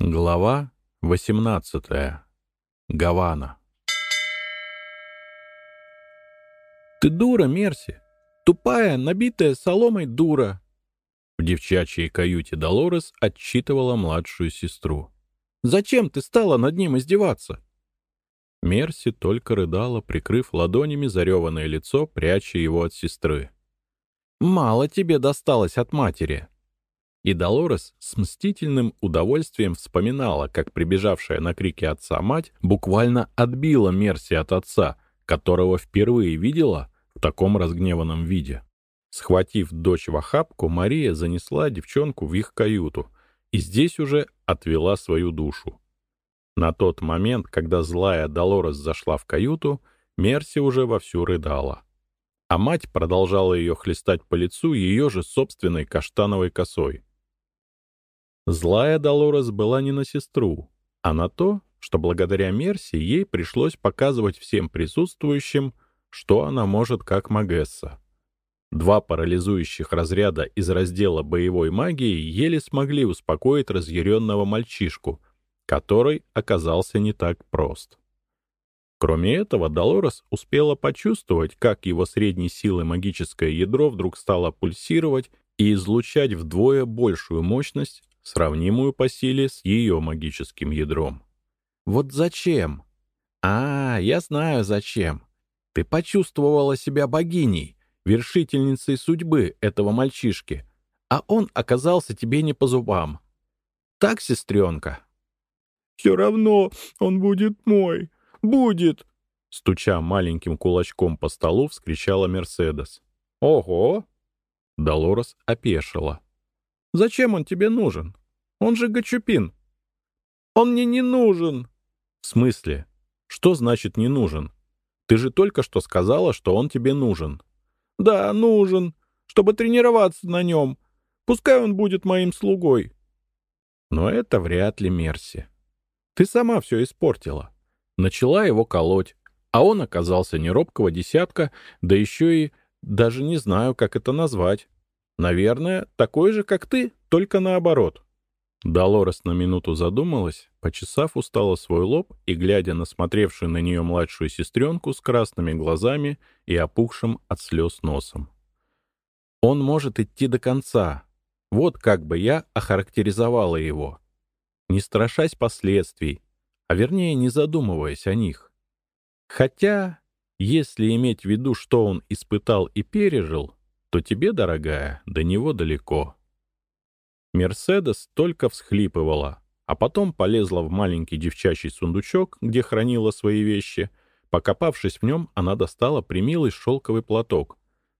Глава 18. Гавана. «Ты дура, Мерси! Тупая, набитая соломой дура!» В девчачьей каюте Долорес отчитывала младшую сестру. «Зачем ты стала над ним издеваться?» Мерси только рыдала, прикрыв ладонями зареванное лицо, пряча его от сестры. «Мало тебе досталось от матери!» И Долорес с мстительным удовольствием вспоминала, как прибежавшая на крики отца мать буквально отбила Мерси от отца, которого впервые видела в таком разгневанном виде. Схватив дочь в охапку, Мария занесла девчонку в их каюту и здесь уже отвела свою душу. На тот момент, когда злая Долорес зашла в каюту, Мерси уже вовсю рыдала. А мать продолжала ее хлестать по лицу ее же собственной каштановой косой. Злая Долорес была не на сестру, а на то, что благодаря Мерси ей пришлось показывать всем присутствующим, что она может как Магесса. Два парализующих разряда из раздела боевой магии еле смогли успокоить разъяренного мальчишку, который оказался не так прост. Кроме этого, Долорес успела почувствовать, как его средней силы магическое ядро вдруг стало пульсировать и излучать вдвое большую мощность, сравнимую по силе с ее магическим ядром. «Вот зачем?» «А, я знаю зачем. Ты почувствовала себя богиней, вершительницей судьбы этого мальчишки, а он оказался тебе не по зубам. Так, сестренка?» «Все равно он будет мой. Будет!» Стуча маленьким кулачком по столу, вскричала Мерседес. «Ого!» Долорес опешила. Зачем он тебе нужен? Он же Гачупин. Он мне не нужен. В смысле? Что значит не нужен? Ты же только что сказала, что он тебе нужен. Да, нужен, чтобы тренироваться на нем. Пускай он будет моим слугой. Но это вряд ли Мерси. Ты сама все испортила. Начала его колоть, а он оказался не робкого десятка, да еще и даже не знаю, как это назвать. Наверное, такой же, как ты, только наоборот. Долорес на минуту задумалась, почесав устало свой лоб и глядя на смотревшую на нее младшую сестренку с красными глазами и опухшим от слез носом. Он может идти до конца. Вот как бы я охарактеризовала его. Не страшась последствий, а вернее не задумываясь о них. Хотя, если иметь в виду, что он испытал и пережил, то тебе, дорогая, до него далеко. Мерседес только всхлипывала, а потом полезла в маленький девчачий сундучок, где хранила свои вещи. Покопавшись в нем, она достала примилый шелковый платок,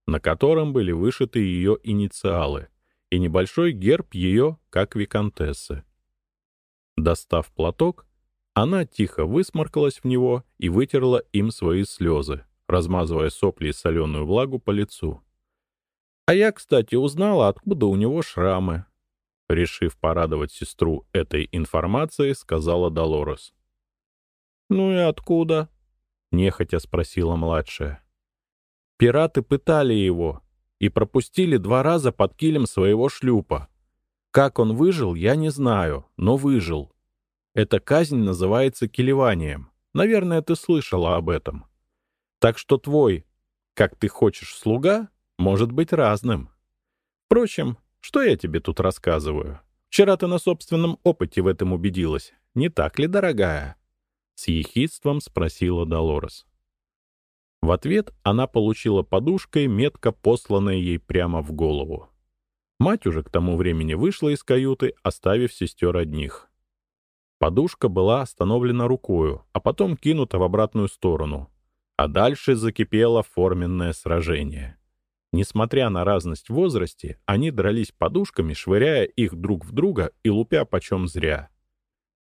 на котором были вышиты ее инициалы, и небольшой герб ее, как виконтессы. Достав платок, она тихо высморкалась в него и вытерла им свои слезы, размазывая сопли и соленую влагу по лицу. А я, кстати, узнала, откуда у него шрамы. Решив порадовать сестру этой информацией, сказала Долорес. «Ну и откуда?» — нехотя спросила младшая. «Пираты пытали его и пропустили два раза под килем своего шлюпа. Как он выжил, я не знаю, но выжил. Эта казнь называется килеванием. Наверное, ты слышала об этом. Так что твой, как ты хочешь, слуга может быть разным. Впрочем, что я тебе тут рассказываю? Вчера ты на собственном опыте в этом убедилась, не так ли, дорогая?» С ехидством спросила Долорес. В ответ она получила подушкой, метко посланной ей прямо в голову. Мать уже к тому времени вышла из каюты, оставив сестер одних. Подушка была остановлена рукою, а потом кинута в обратную сторону. А дальше закипело форменное сражение. Несмотря на разность в возрасте, они дрались подушками, швыряя их друг в друга и лупя почем зря.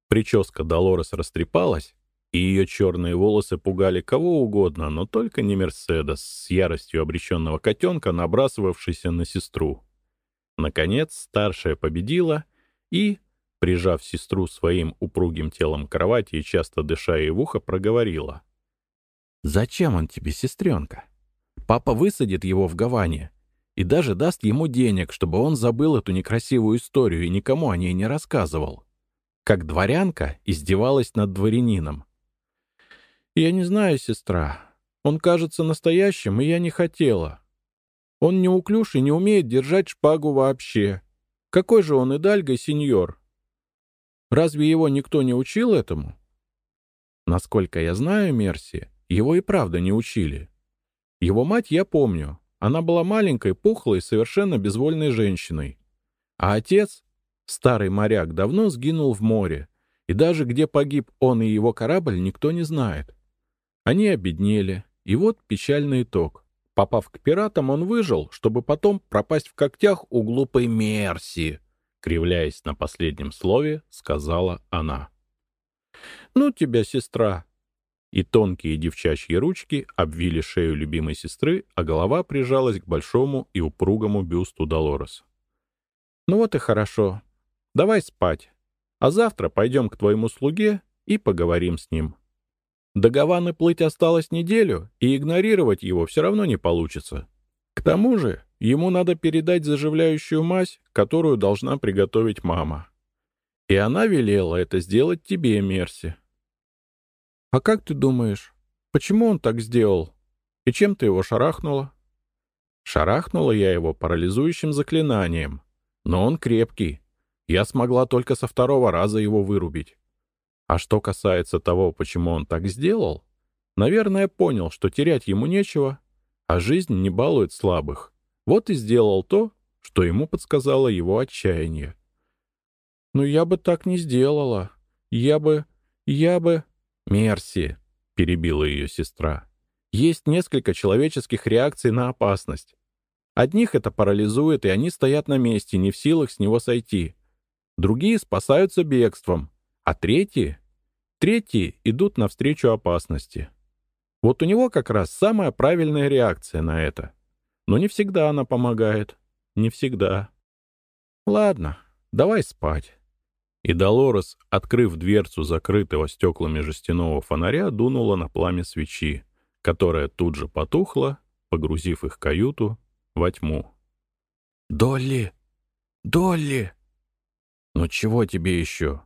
Прическа Долорес растрепалась, и ее черные волосы пугали кого угодно, но только не Мерседес с яростью обреченного котенка, набрасывавшийся на сестру. Наконец, старшая победила и, прижав сестру своим упругим телом к кровати и часто дыша ей в ухо, проговорила. «Зачем он тебе, сестренка?» Папа высадит его в Гаване и даже даст ему денег, чтобы он забыл эту некрасивую историю и никому о ней не рассказывал. как дворянка издевалась над дворянином. «Я не знаю, сестра. Он кажется настоящим, и я не хотела. Он неуклюж и не умеет держать шпагу вообще. Какой же он идальго, сеньор? Разве его никто не учил этому?» Насколько я знаю, Мерси, его и правда не учили. Его мать я помню. Она была маленькой, пухлой, совершенно безвольной женщиной. А отец, старый моряк, давно сгинул в море, и даже где погиб он и его корабль, никто не знает. Они обеднели, и вот печальный итог. Попав к пиратам, он выжил, чтобы потом пропасть в когтях у глупой Мерси, кривляясь на последнем слове, сказала она. «Ну тебя, сестра!» И тонкие девчачьи ручки обвили шею любимой сестры, а голова прижалась к большому и упругому бюсту Долорес. «Ну вот и хорошо. Давай спать. А завтра пойдем к твоему слуге и поговорим с ним». До Гаваны плыть осталось неделю, и игнорировать его все равно не получится. К тому же ему надо передать заживляющую мазь, которую должна приготовить мама. И она велела это сделать тебе, Мерси. А как ты думаешь, почему он так сделал? И чем ты его шарахнула? Шарахнула я его парализующим заклинанием. Но он крепкий. Я смогла только со второго раза его вырубить. А что касается того, почему он так сделал, наверное, понял, что терять ему нечего, а жизнь не балует слабых. Вот и сделал то, что ему подсказало его отчаяние. «Но я бы так не сделала. Я бы... я бы...» «Мерси», — перебила ее сестра. «Есть несколько человеческих реакций на опасность. Одних это парализует, и они стоят на месте, не в силах с него сойти. Другие спасаются бегством, а третьи... Третьи идут навстречу опасности. Вот у него как раз самая правильная реакция на это. Но не всегда она помогает. Не всегда. Ладно, давай спать. И Долорес, открыв дверцу закрытого стеклами жестяного фонаря, дунула на пламя свечи, которая тут же потухла, погрузив их каюту во тьму. «Долли! Долли!» «Ну чего тебе еще?»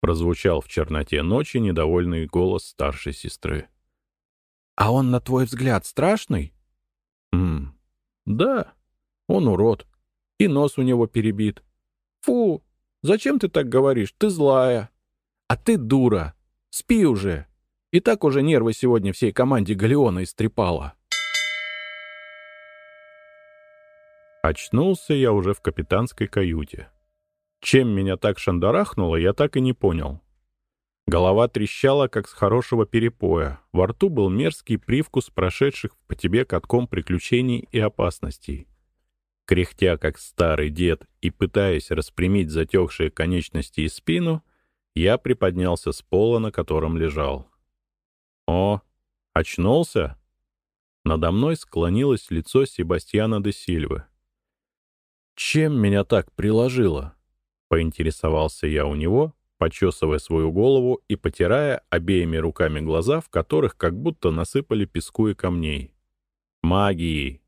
Прозвучал в черноте ночи недовольный голос старшей сестры. «А он, на твой взгляд, страшный?» «Ммм, да, он урод. И нос у него перебит. Фу, зачем ты так говоришь? Ты злая. А ты дура. Спи уже. И так уже нервы сегодня всей команде Галеона истрепала». Очнулся я уже в капитанской каюте. Чем меня так шандарахнуло, я так и не понял. Голова трещала, как с хорошего перепоя. Во рту был мерзкий привкус прошедших по тебе катком приключений и опасностей. Кряхтя, как старый дед, и пытаясь распрямить затекшие конечности и спину, я приподнялся с пола, на котором лежал. «О, очнулся?» Надо мной склонилось лицо Себастьяна де Сильвы. «Чем меня так приложило?» Поинтересовался я у него, почесывая свою голову и потирая обеими руками глаза, в которых как будто насыпали песку и камней. «Магией!»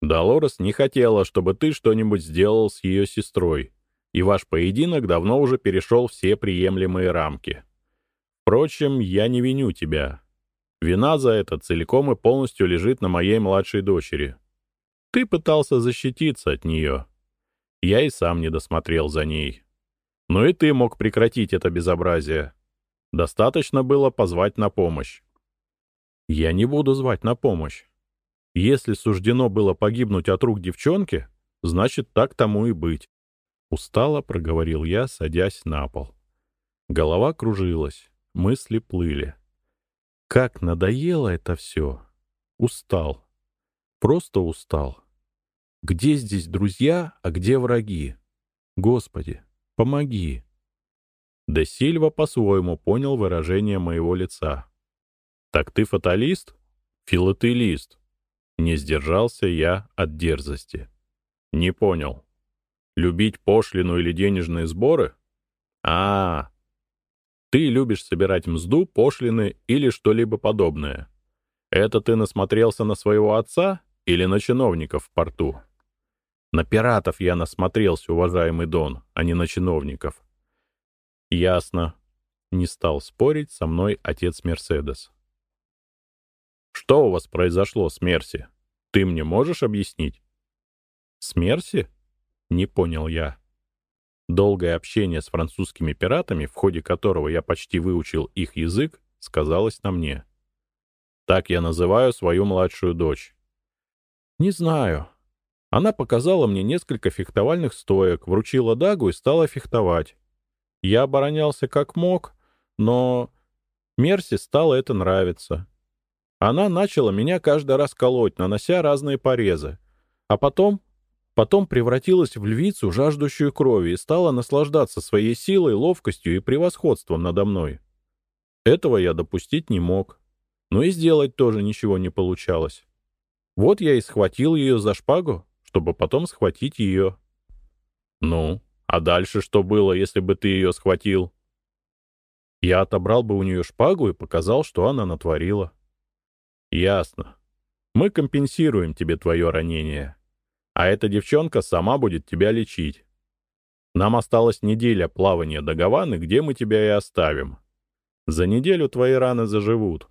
«Долорес не хотела, чтобы ты что-нибудь сделал с ее сестрой, и ваш поединок давно уже перешел все приемлемые рамки. Впрочем, я не виню тебя. Вина за это целиком и полностью лежит на моей младшей дочери. Ты пытался защититься от нее, я и сам не досмотрел за ней. Но и ты мог прекратить это безобразие. Достаточно было позвать на помощь. Я не буду звать на помощь. Если суждено было погибнуть от рук девчонки, значит, так тому и быть. Устало проговорил я, садясь на пол. Голова кружилась, мысли плыли. Как надоело это все. Устал. Просто устал. Где здесь друзья, а где враги? Господи, помоги. Де Сильва по-своему понял выражение моего лица. «Так ты фаталист? Филателист?» Не сдержался я от дерзости. «Не понял. Любить пошлину или денежные сборы? а, -а, -а. Ты любишь собирать мзду, пошлины или что-либо подобное. Это ты насмотрелся на своего отца или на чиновников в порту?» На пиратов я насмотрелся, уважаемый Дон, а не на чиновников. Ясно. Не стал спорить со мной отец Мерседес. Что у вас произошло с Мерси? Ты мне можешь объяснить? С Мерси? Не понял я. Долгое общение с французскими пиратами, в ходе которого я почти выучил их язык, сказалось на мне. Так я называю свою младшую дочь. Не знаю. Она показала мне несколько фехтовальных стоек, вручила дагу и стала фехтовать. Я оборонялся как мог, но Мерси стало это нравиться. Она начала меня каждый раз колоть, нанося разные порезы. А потом Потом превратилась в львицу, жаждущую крови, и стала наслаждаться своей силой, ловкостью и превосходством надо мной. Этого я допустить не мог. Но и сделать тоже ничего не получалось. Вот я и схватил ее за шпагу, чтобы потом схватить ее. Ну, а дальше что было, если бы ты ее схватил? Я отобрал бы у нее шпагу и показал, что она натворила. Ясно. Мы компенсируем тебе твое ранение а эта девчонка сама будет тебя лечить. Нам осталась неделя плавания до Гаваны, где мы тебя и оставим. За неделю твои раны заживут.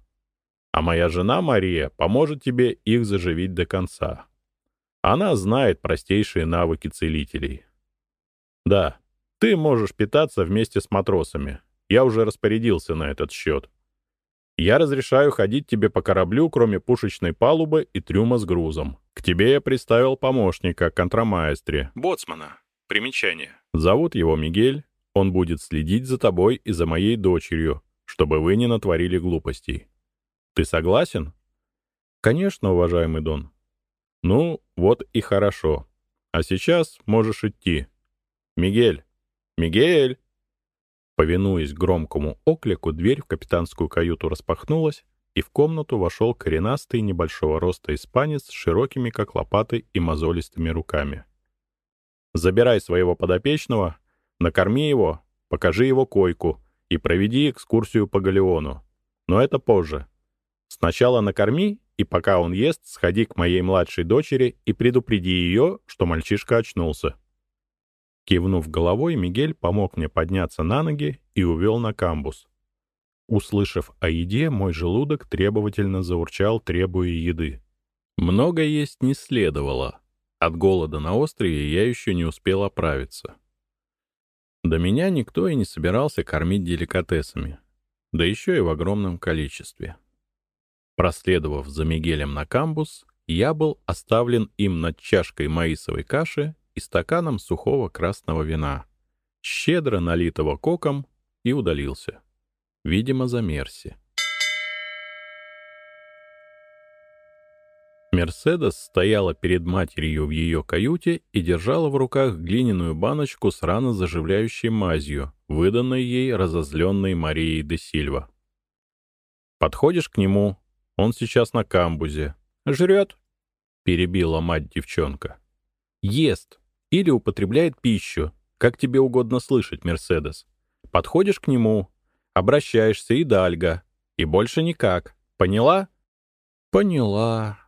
А моя жена Мария поможет тебе их заживить до конца. Она знает простейшие навыки целителей. Да, ты можешь питаться вместе с матросами. Я уже распорядился на этот счет. Я разрешаю ходить тебе по кораблю, кроме пушечной палубы и трюма с грузом. К тебе я приставил помощника, контрамаэстре. Боцмана. Примечание. Зовут его Мигель. Он будет следить за тобой и за моей дочерью, чтобы вы не натворили глупостей. Ты согласен? Конечно, уважаемый Дон. Ну, вот и хорошо. А сейчас можешь идти. Мигель! Мигель! Повинуясь громкому оклику, дверь в капитанскую каюту распахнулась, и в комнату вошел коренастый небольшого роста испанец с широкими, как лопаты, и мозолистыми руками. «Забирай своего подопечного, накорми его, покажи его койку и проведи экскурсию по галеону. Но это позже. Сначала накорми, и пока он ест, сходи к моей младшей дочери и предупреди ее, что мальчишка очнулся». Кивнув головой, Мигель помог мне подняться на ноги и увел на камбус. Услышав о еде, мой желудок требовательно заурчал, требуя еды. Много есть не следовало. От голода на острове я еще не успел оправиться. До меня никто и не собирался кормить деликатесами, да еще и в огромном количестве. Проследовав за Мигелем на камбус, я был оставлен им над чашкой маисовой каши и стаканом сухого красного вина, щедро налитого коком, и удалился. Видимо, за Мерси. Мерседес стояла перед матерью в ее каюте и держала в руках глиняную баночку с рано заживляющей мазью, выданной ей разозленной Марией де Сильва. «Подходишь к нему, он сейчас на камбузе. Жрет?» — перебила мать девчонка. «Ест или употребляет пищу, как тебе угодно слышать, Мерседес. Подходишь к нему, обращаешься и дальга, и больше никак. Поняла? Поняла.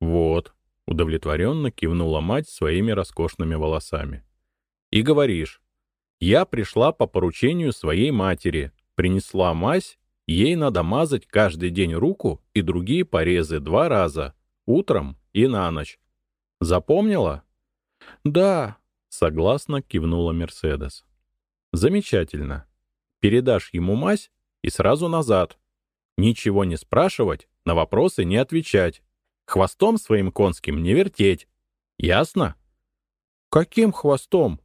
Вот, удовлетворенно кивнула мать своими роскошными волосами. И говоришь, я пришла по поручению своей матери, принесла мазь, ей надо мазать каждый день руку и другие порезы два раза, утром и на ночь. Запомнила? «Да», — согласно кивнула Мерседес. «Замечательно. Передашь ему мазь и сразу назад. Ничего не спрашивать, на вопросы не отвечать. Хвостом своим конским не вертеть. Ясно?» «Каким хвостом?»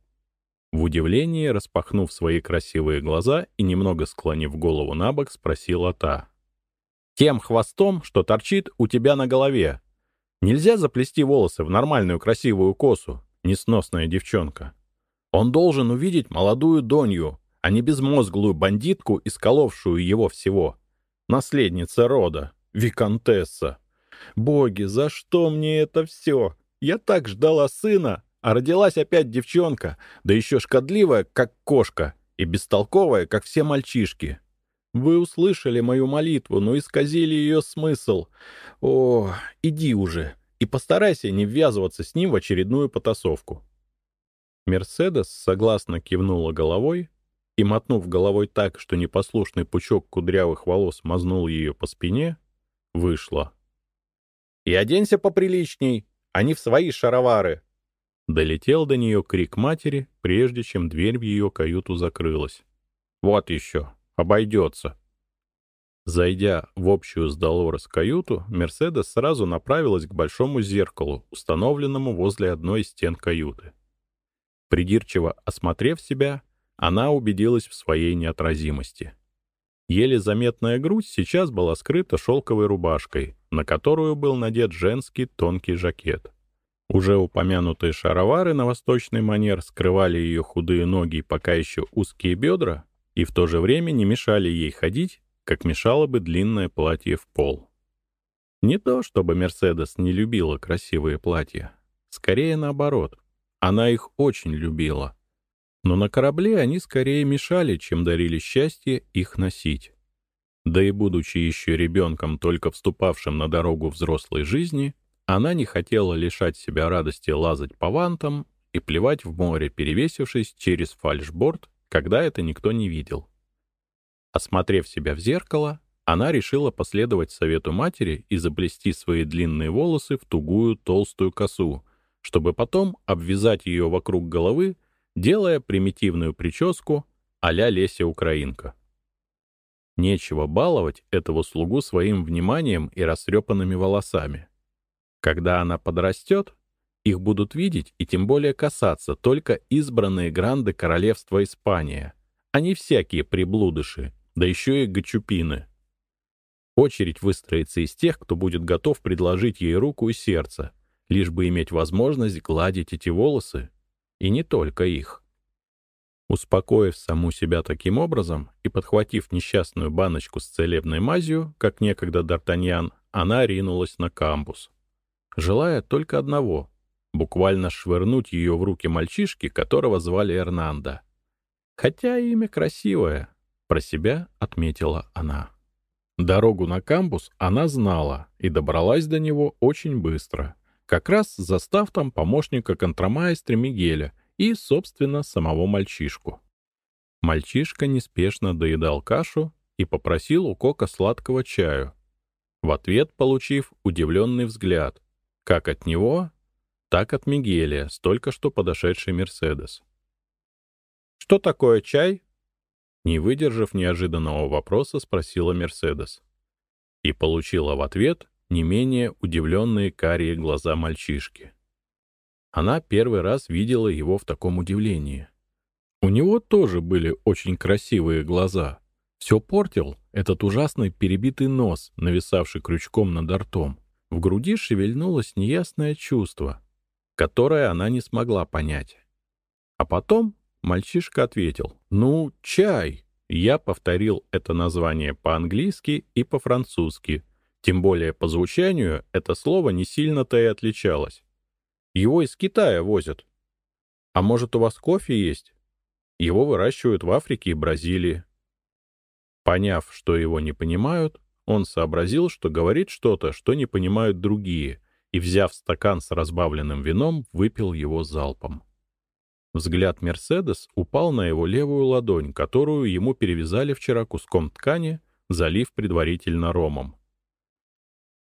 В удивлении, распахнув свои красивые глаза и немного склонив голову на бок, спросила та. «Тем хвостом, что торчит у тебя на голове. Нельзя заплести волосы в нормальную красивую косу несносная девчонка. Он должен увидеть молодую Донью, а не безмозглую бандитку, исколовшую его всего. Наследница рода, виконтесса. Боги, за что мне это все? Я так ждала сына, а родилась опять девчонка, да еще шкодливая, как кошка, и бестолковая, как все мальчишки. Вы услышали мою молитву, но исказили ее смысл. О, иди уже, и постарайся не ввязываться с ним в очередную потасовку. Мерседес согласно кивнула головой и, мотнув головой так, что непослушный пучок кудрявых волос мазнул ее по спине, вышла. «И оденься поприличней, а не в свои шаровары!» Долетел до нее крик матери, прежде чем дверь в ее каюту закрылась. «Вот еще, обойдется!» Зайдя в общую с Долорес каюту, Мерседес сразу направилась к большому зеркалу, установленному возле одной из стен каюты. Придирчиво осмотрев себя, она убедилась в своей неотразимости. Еле заметная грудь сейчас была скрыта шелковой рубашкой, на которую был надет женский тонкий жакет. Уже упомянутые шаровары на восточный манер скрывали ее худые ноги и пока еще узкие бедра, и в то же время не мешали ей ходить, как мешало бы длинное платье в пол. Не то, чтобы Мерседес не любила красивые платья. Скорее наоборот. Она их очень любила. Но на корабле они скорее мешали, чем дарили счастье их носить. Да и будучи еще ребенком, только вступавшим на дорогу взрослой жизни, она не хотела лишать себя радости лазать по вантам и плевать в море, перевесившись через фальшборд, когда это никто не видел. Осмотрев себя в зеркало, она решила последовать совету матери и заплести свои длинные волосы в тугую толстую косу, чтобы потом обвязать ее вокруг головы, делая примитивную прическу а-ля Леся Украинка. Нечего баловать этого слугу своим вниманием и растрепанными волосами. Когда она подрастет, их будут видеть и тем более касаться только избранные гранды королевства Испания, а не всякие приблудыши, да еще и гачупины. Очередь выстроится из тех, кто будет готов предложить ей руку и сердце, лишь бы иметь возможность гладить эти волосы, и не только их. Успокоив саму себя таким образом и подхватив несчастную баночку с целебной мазью, как некогда Д'Артаньян, она ринулась на камбус желая только одного — буквально швырнуть ее в руки мальчишки, которого звали Эрнандо. Хотя имя красивое, про себя отметила она. Дорогу на камбус она знала и добралась до него очень быстро, как раз застав там помощника контрамаэстро Мигеля и, собственно, самого мальчишку. Мальчишка неспешно доедал кашу и попросил у Кока сладкого чаю, в ответ получив удивленный взгляд, как от него, так от Мигеля, с только что подошедший Мерседес. «Что такое чай?» Не выдержав неожиданного вопроса, спросила Мерседес. И получила в ответ не менее удивленные карие глаза мальчишки. Она первый раз видела его в таком удивлении. У него тоже были очень красивые глаза. Все портил этот ужасный перебитый нос, нависавший крючком над ртом. В груди шевельнулось неясное чувство, которое она не смогла понять. А потом мальчишка ответил «Ну, чай». Я повторил это название по-английски и по-французски. Тем более по звучанию это слово не сильно-то и отличалось. Его из Китая возят. А может, у вас кофе есть? Его выращивают в Африке и Бразилии. Поняв, что его не понимают, он сообразил, что говорит что-то, что не понимают другие, и, взяв стакан с разбавленным вином, выпил его залпом. Взгляд Мерседес упал на его левую ладонь, которую ему перевязали вчера куском ткани, залив предварительно ромом.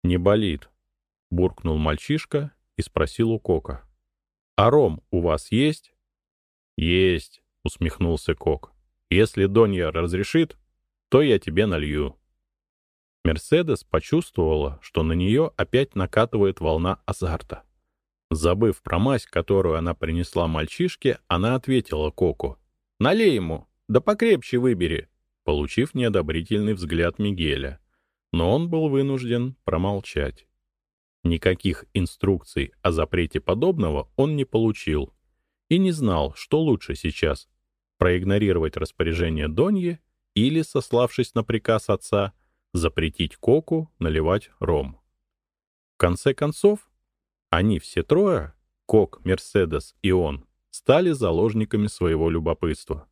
«Не болит», — буркнул мальчишка и спросил у Кока. «А ром у вас есть?» «Есть», — усмехнулся Кок. «Если Донья разрешит, то я тебе налью». Мерседес почувствовала, что на нее опять накатывает волна азарта. Забыв про мазь, которую она принесла мальчишке, она ответила Коку. «Налей ему, да покрепче выбери», получив неодобрительный взгляд Мигеля. Но он был вынужден промолчать. Никаких инструкций о запрете подобного он не получил и не знал, что лучше сейчас — проигнорировать распоряжение Доньи или, сославшись на приказ отца, — запретить Коку наливать ром. В конце концов, они все трое, Кок, Мерседес и он, стали заложниками своего любопытства.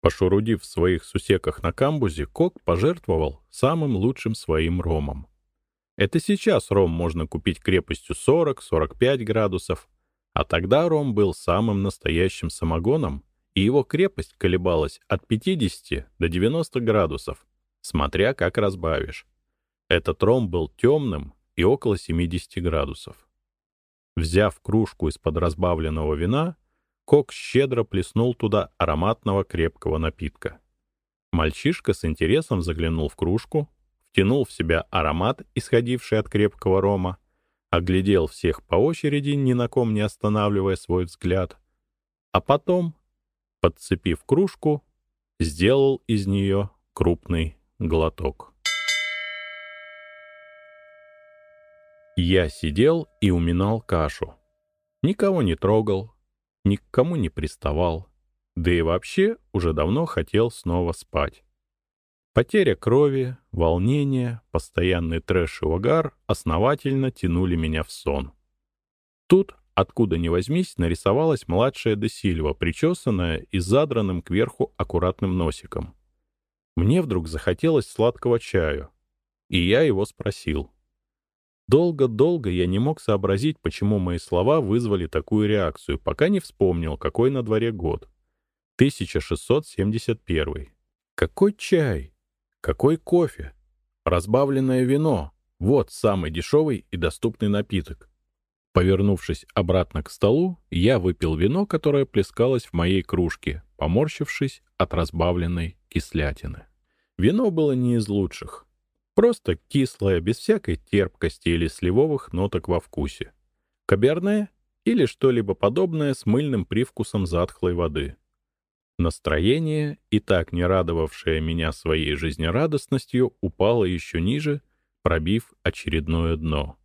Пошурудив в своих сусеках на камбузе, Кок пожертвовал самым лучшим своим ромом. Это сейчас ром можно купить крепостью 40-45 градусов, а тогда ром был самым настоящим самогоном и его крепость колебалась от 50 до 90 градусов, смотря как разбавишь. Этот ром был темным и около 70 градусов. Взяв кружку из-под разбавленного вина, Кок щедро плеснул туда ароматного крепкого напитка. Мальчишка с интересом заглянул в кружку, втянул в себя аромат, исходивший от крепкого рома, оглядел всех по очереди, ни на ком не останавливая свой взгляд, а потом, подцепив кружку, сделал из нее крупный глоток. Я сидел и уминал кашу. Никого не трогал, ни к кому не приставал, да и вообще уже давно хотел снова спать. Потеря крови, волнение, постоянный трэш и угар основательно тянули меня в сон. Тут, откуда ни возьмись, нарисовалась младшая Десильва, причесанная и задранным кверху аккуратным носиком. Мне вдруг захотелось сладкого чаю, и я его спросил — Долго-долго я не мог сообразить, почему мои слова вызвали такую реакцию, пока не вспомнил, какой на дворе год. 1671. Какой чай? Какой кофе? Разбавленное вино. Вот самый дешевый и доступный напиток. Повернувшись обратно к столу, я выпил вино, которое плескалось в моей кружке, поморщившись от разбавленной кислятины. Вино было не из лучших. Просто кислое, без всякой терпкости или сливовых ноток во вкусе. Каберне или что-либо подобное с мыльным привкусом затхлой воды. Настроение, и так не радовавшее меня своей жизнерадостностью, упало еще ниже, пробив очередное дно.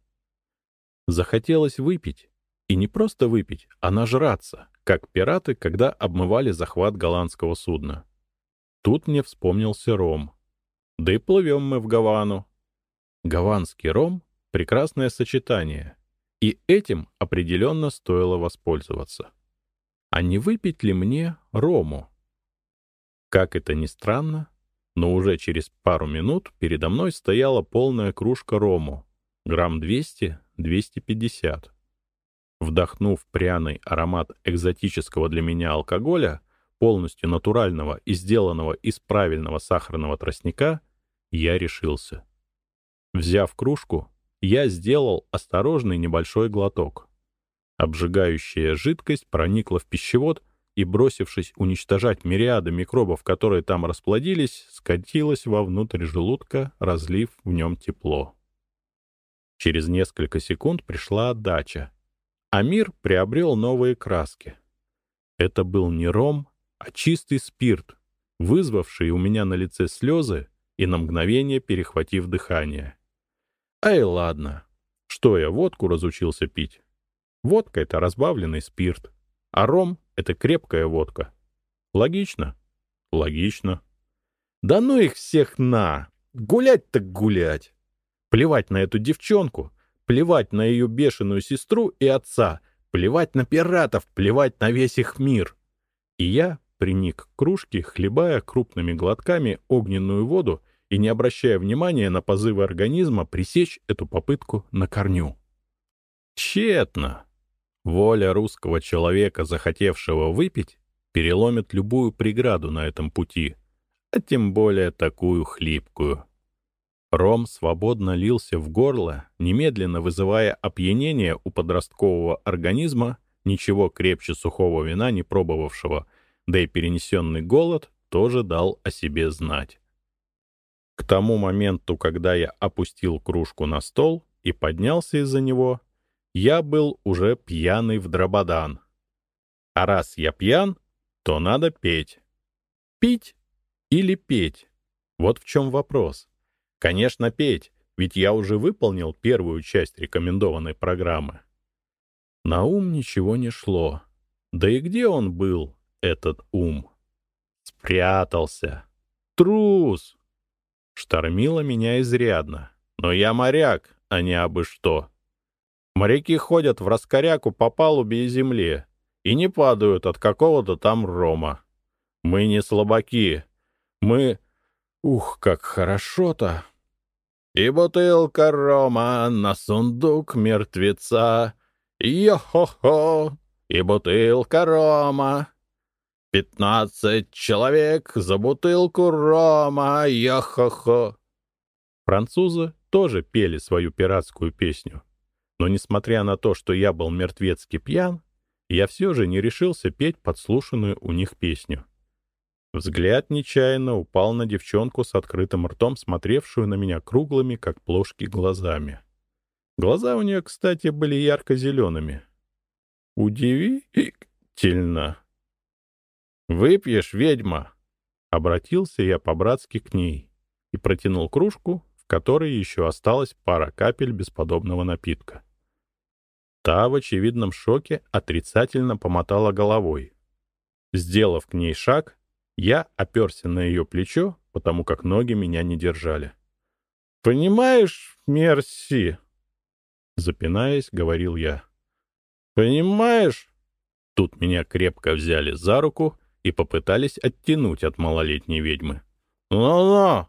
Захотелось выпить, и не просто выпить, а нажраться, как пираты, когда обмывали захват голландского судна. Тут мне вспомнился ром, да и плывем мы в Гавану. Гаванский ром — прекрасное сочетание, и этим определенно стоило воспользоваться. А не выпить ли мне рому? Как это ни странно, но уже через пару минут передо мной стояла полная кружка рому, грамм 200-250. Вдохнув пряный аромат экзотического для меня алкоголя, полностью натурального и сделанного из правильного сахарного тростника, я решился. Взяв кружку, я сделал осторожный небольшой глоток. Обжигающая жидкость проникла в пищевод и, бросившись уничтожать мириады микробов, которые там расплодились, скатилась вовнутрь желудка, разлив в нем тепло. Через несколько секунд пришла отдача, а мир приобрел новые краски. Это был не ром, а чистый спирт, вызвавший у меня на лице слезы и на мгновение перехватив дыхание. Ай, ладно. Что я водку разучился пить? Водка — это разбавленный спирт, а ром — это крепкая водка. Логично? Логично. Да ну их всех на! Гулять так гулять! Плевать на эту девчонку, плевать на ее бешеную сестру и отца, плевать на пиратов, плевать на весь их мир. И я приник к кружке, хлебая крупными глотками огненную воду и не обращая внимания на позывы организма пресечь эту попытку на корню. Тщетно. Воля русского человека, захотевшего выпить, переломит любую преграду на этом пути, а тем более такую хлипкую. Ром свободно лился в горло, немедленно вызывая опьянение у подросткового организма, ничего крепче сухого вина не пробовавшего — да и перенесенный голод тоже дал о себе знать. К тому моменту, когда я опустил кружку на стол и поднялся из-за него, я был уже пьяный в дрободан. А раз я пьян, то надо петь. Пить или петь? Вот в чем вопрос. Конечно, петь, ведь я уже выполнил первую часть рекомендованной программы. На ум ничего не шло. Да и где он был, этот ум. Спрятался. Трус! Штормило меня изрядно. Но я моряк, а не абы что. Моряки ходят в раскоряку по палубе и земле и не падают от какого-то там рома. Мы не слабаки. Мы... Ух, как хорошо-то! И бутылка рома на сундук мертвеца. Йо-хо-хо! И бутылка рома «Пятнадцать человек за бутылку рома, я-хо-хо!» Французы тоже пели свою пиратскую песню. Но несмотря на то, что я был мертвецки пьян, я все же не решился петь подслушанную у них песню. Взгляд нечаянно упал на девчонку с открытым ртом, смотревшую на меня круглыми, как плошки, глазами. Глаза у нее, кстати, были ярко-зелеными. Удивительно. «Выпьешь, ведьма?» Обратился я по-братски к ней и протянул кружку, в которой еще осталась пара капель бесподобного напитка. Та в очевидном шоке отрицательно помотала головой. Сделав к ней шаг, я оперся на ее плечо, потому как ноги меня не держали. «Понимаешь, Мерси?» Запинаясь, говорил я. «Понимаешь?» Тут меня крепко взяли за руку и попытались оттянуть от малолетней ведьмы. «Ну-ну!»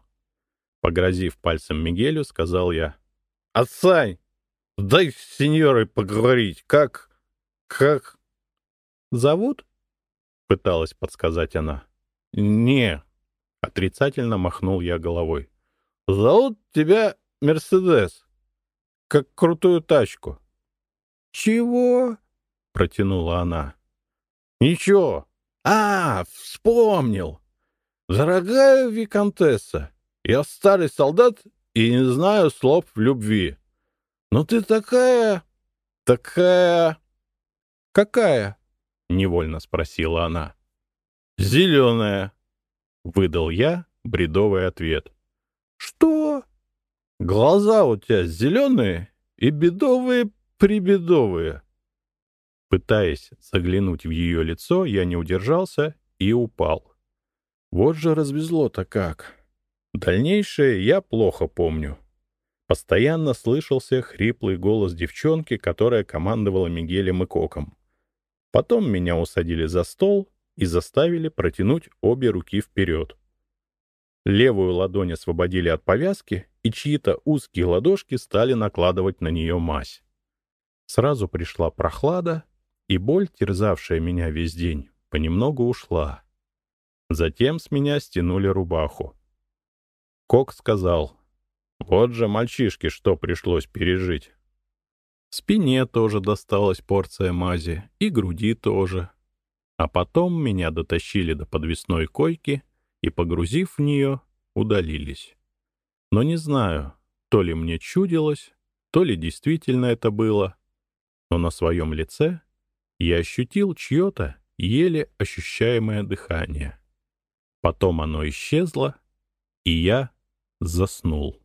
Погрозив пальцем Мигелю, сказал я. «Отстань! Дай с сеньорой поговорить. Как... как...» «Зовут?» — пыталась подсказать она. «Не», — отрицательно махнул я головой. «Зовут тебя Мерседес, как крутую тачку». «Чего?» — протянула она. «Ничего. А, вспомнил. Дорогая виконтесса, я старый солдат и не знаю слов любви. Но ты такая... такая...» «Какая?» — невольно спросила она. «Зеленая», — выдал я бредовый ответ. «Что?» «Глаза у тебя зеленые и бедовые-прибедовые». Пытаясь заглянуть в ее лицо, я не удержался и упал. Вот же развезло-то как. Дальнейшее я плохо помню. Постоянно слышался хриплый голос девчонки, которая командовала Мигелем и Коком. Потом меня усадили за стол, и заставили протянуть обе руки вперед. Левую ладонь освободили от повязки, и чьи-то узкие ладошки стали накладывать на нее мазь. Сразу пришла прохлада, и боль, терзавшая меня весь день, понемногу ушла. Затем с меня стянули рубаху. Кок сказал, «Вот же мальчишки, что пришлось пережить». Спине тоже досталась порция мази, и груди тоже. А потом меня дотащили до подвесной койки и, погрузив в нее, удалились. Но не знаю, то ли мне чудилось, то ли действительно это было, но на своем лице я ощутил чье-то еле ощущаемое дыхание. Потом оно исчезло, и я заснул.